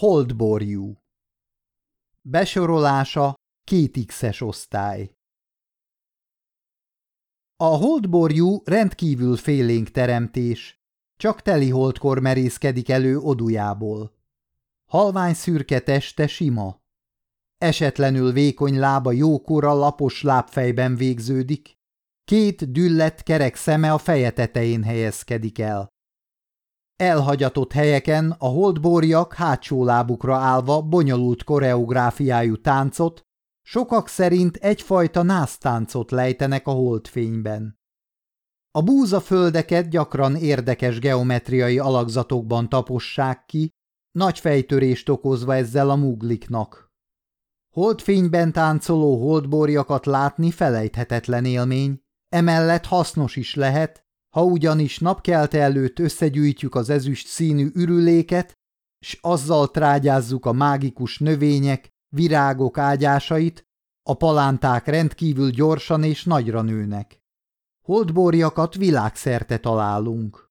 Holdborjú Besorolása két X-es osztály A holdborjú rendkívül félénk teremtés, csak teli holdkor merészkedik elő odujából. Halvány szürke teste sima. Esetlenül vékony lába jókora lapos lábfejben végződik, két düllett kerek szeme a feje tetején helyezkedik el. Elhagyatott helyeken a holdborjak hátsó lábukra állva bonyolult koreográfiájú táncot, sokak szerint egyfajta násztáncot lejtenek a holdfényben. A búzaföldeket gyakran érdekes geometriai alakzatokban tapossák ki, nagy fejtörést okozva ezzel a mugliknak. Holdfényben táncoló holdborjakat látni felejthetetlen élmény, emellett hasznos is lehet, ha ugyanis napkelte előtt összegyűjtjük az ezüst színű ürüléket, s azzal trágyázzuk a mágikus növények, virágok ágyásait, a palánták rendkívül gyorsan és nagyra nőnek. Holdborjakat világszerte találunk.